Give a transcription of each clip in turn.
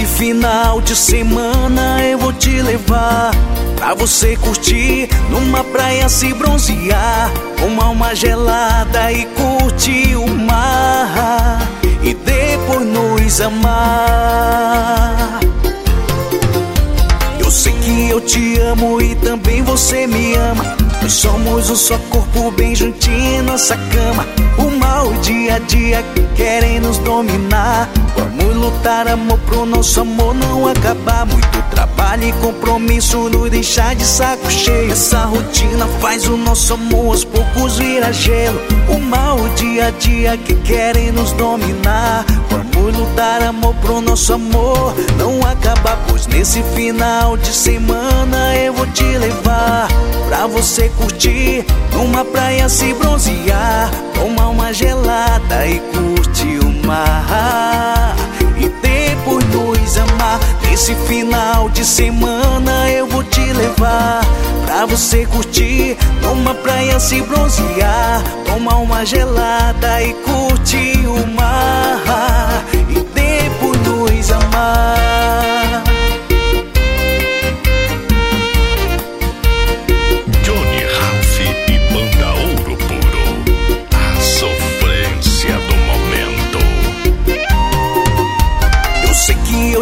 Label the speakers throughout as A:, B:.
A: final de semana eu vou te levar Pra você curtir numa praia se bronzear Uma alma gelada e curtir o mar E depois nos amar. Eu sei que eu te amo e também você me ama nós somos um só corpo bem juntinho em nossa cama. O mal dia a dia querem nos dominar. Vamos lutar, amor, pro nosso amor não acabar. Muito trabalho e compromisso nos deixar de saco cheio. Essa rotina faz o nosso amor aos poucos virar gelo. O mal dia a dia que querem nos dominar. Vamos lutar, amor, pro nosso amor não acabar. Pois nesse final de semana eu vou te levar pra você curtir numa praia se bronzear, tomar uma gelada e curtir o mar. E depois nos amar. Nesse final de semana eu vou te levar pra você curtir numa praia se bronzear, tomar uma gelada e curtir o mar. E depois nos amar.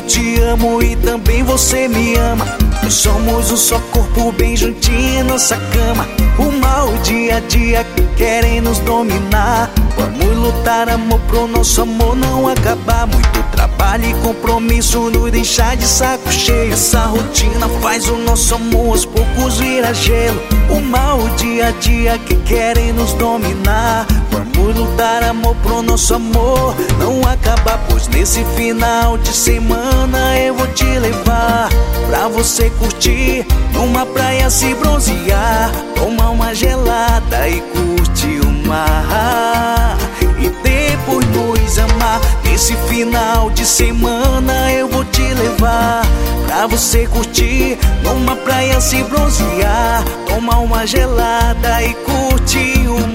A: Eu te amo e também você me ama. Nós somos um só corpo bem juntinho em nossa cama. O mal dia a dia querem nos dominar. Vamos lutar, amor, pro nosso amor não acabar. Muito trabalho e compromisso nos deixar de saco cheio. Essa rotina faz o nosso amor aos poucos virar gelo. O mal dia a dia que querem nos dominar. Vamos lutar, amor, pro nosso amor não acabar. Pois nesse final de semana eu vou te levar pra você curtir numa praia se bronzear, tomar uma gelada e curtir o mar. E depois nos amar. Nesse final de semana eu vou te levar pra você curtir se bronzear, tomar uma gelada e curtir o.